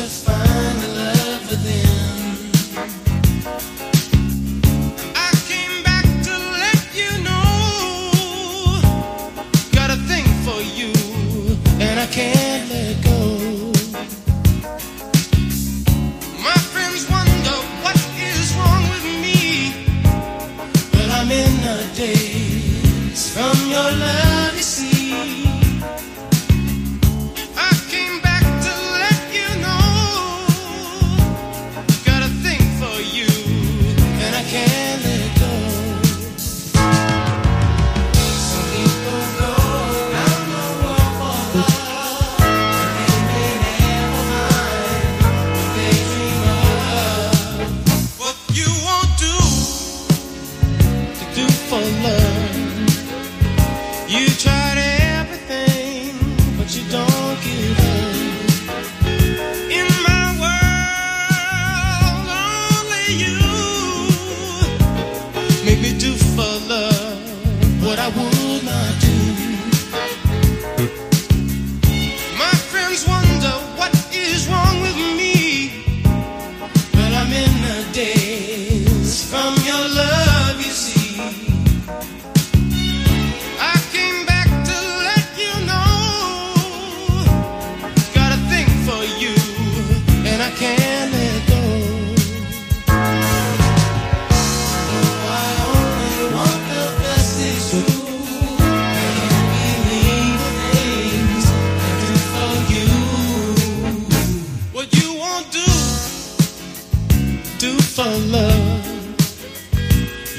just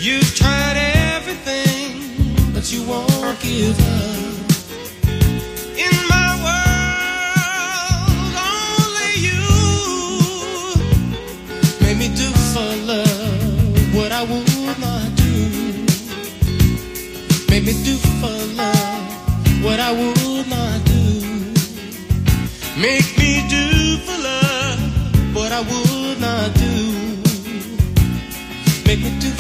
You've tried everything, but you won't give up. In my world, only you made me do for love what I would not do. Made me do for love what I would not do. Make me do for love what I would not do. Make me do.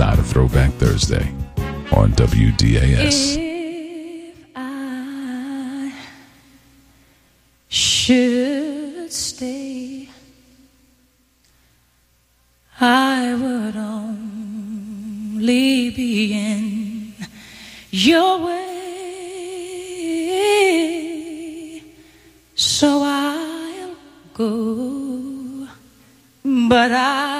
side of Throwback Thursday on WDAS. If I should stay, I would only be in your way. So I'll go, but I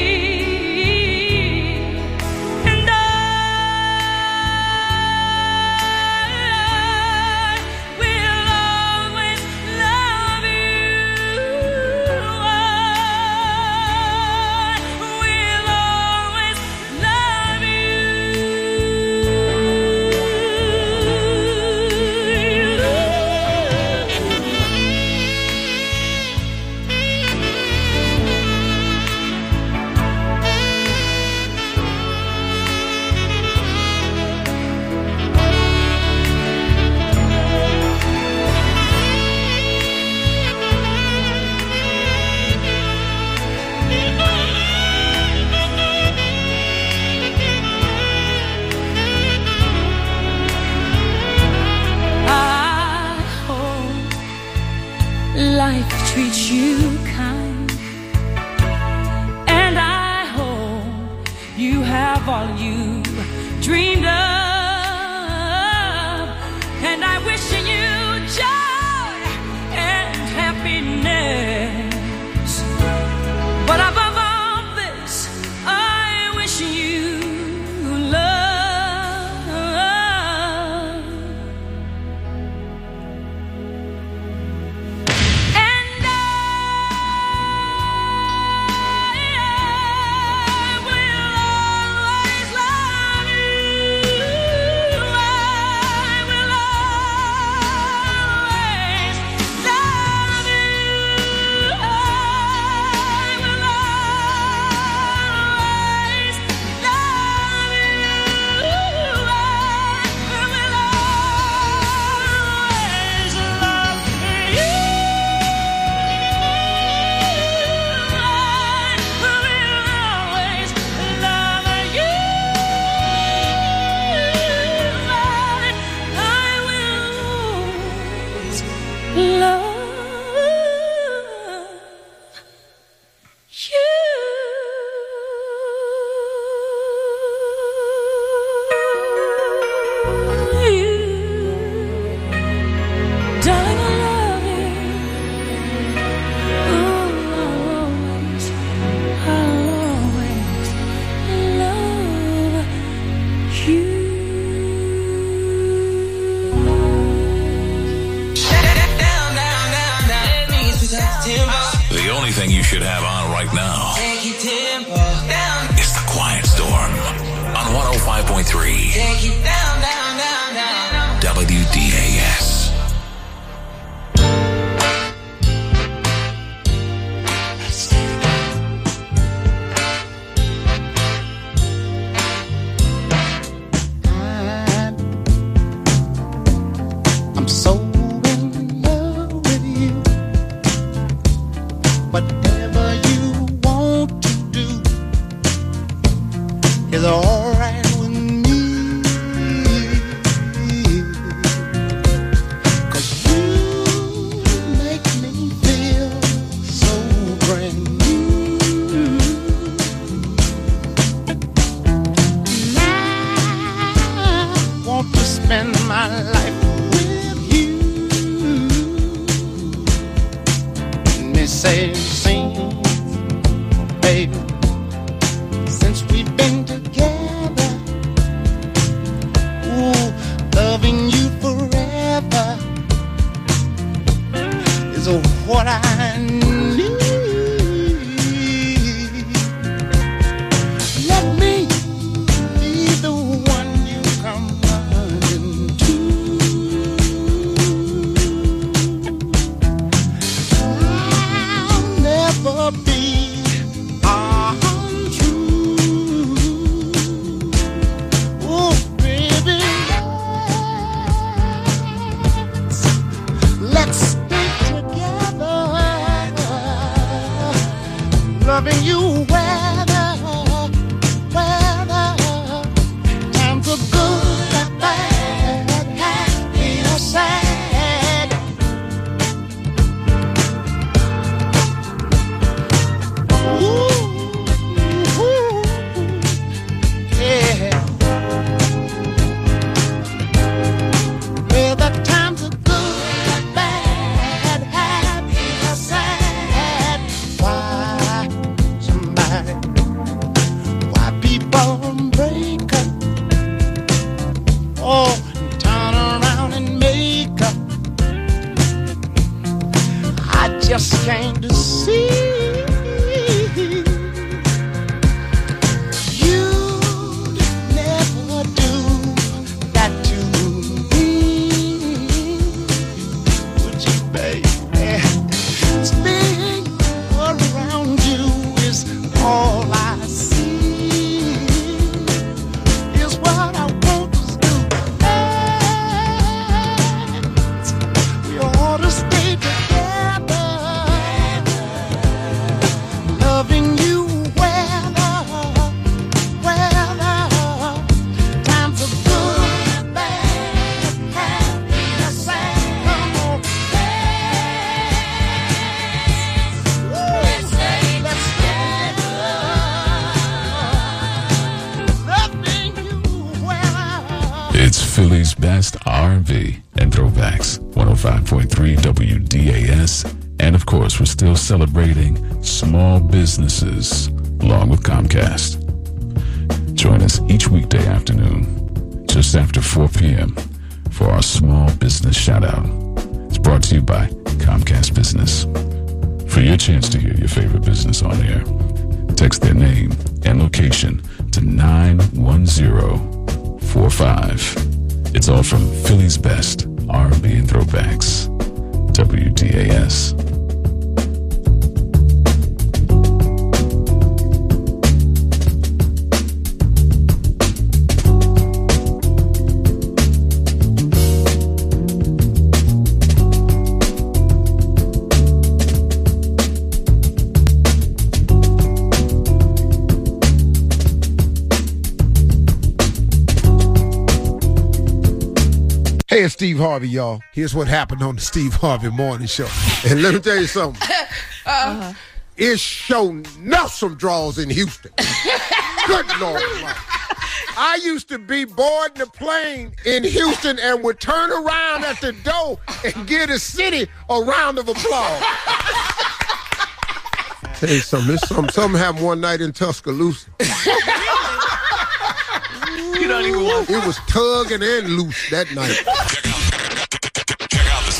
The only thing you should have on right now is the Quiet Storm on 105.3. in my life. Philly's best R&B and throwbacks. 105.3 WDAS. And of course, we're still celebrating small businesses along with Comcast. Join us each weekday afternoon, just after 4 p.m., for our small business shout out. It's brought to you by Comcast Business. For your chance to hear your favorite business on air, text their name and location to 91045. It's all from Philly's best R&B and throwbacks. WDAS. Steve Harvey, y'all. Here's what happened on the Steve Harvey Morning Show. And let me tell you something. Uh-huh. It's shown enough some draws in Houston. Good Lord. Almighty. I used to be boarding the plane in Houston and would turn around at the door and give the city a round of applause. Hey, something, it's something, something happened one night in Tuscaloosa. You don't even want It was tugging and loose that night.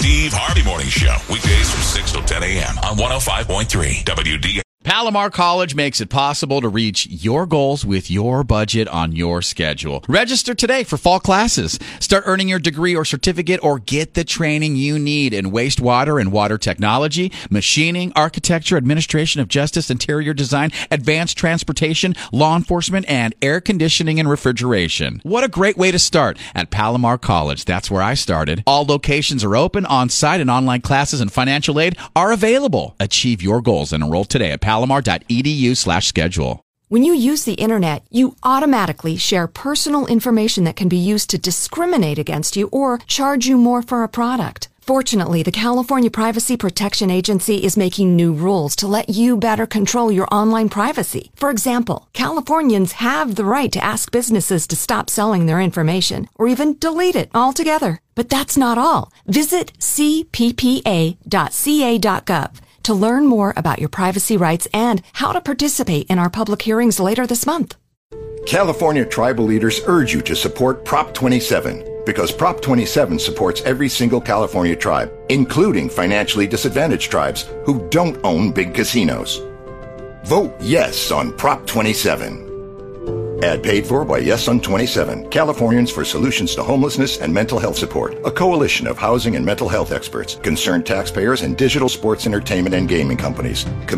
Steve Harvey Morning Show. Weekdays from 6 till 10 a.m. on 105.3 WD. Palomar College makes it possible to reach your goals with your budget on your schedule. Register today for fall classes. Start earning your degree or certificate or get the training you need in wastewater and water technology, machining, architecture, administration of justice, interior design, advanced transportation, law enforcement, and air conditioning and refrigeration. What a great way to start at Palomar College. That's where I started. All locations are open, on-site and online classes and financial aid are available. Achieve your goals and enroll today at palomar.edu slash schedule. When you use the internet, you automatically share personal information that can be used to discriminate against you or charge you more for a product. Fortunately, the California Privacy Protection Agency is making new rules to let you better control your online privacy. For example, Californians have the right to ask businesses to stop selling their information or even delete it altogether. But that's not all. Visit cppa.ca.gov to learn more about your privacy rights and how to participate in our public hearings later this month. California tribal leaders urge you to support Prop 27 because Prop 27 supports every single California tribe, including financially disadvantaged tribes who don't own big casinos. Vote yes on Prop 27. Ad paid for by Yes on 27, Californians for Solutions to Homelessness and Mental Health Support, a coalition of housing and mental health experts, concerned taxpayers, and digital sports entertainment and gaming companies. Committee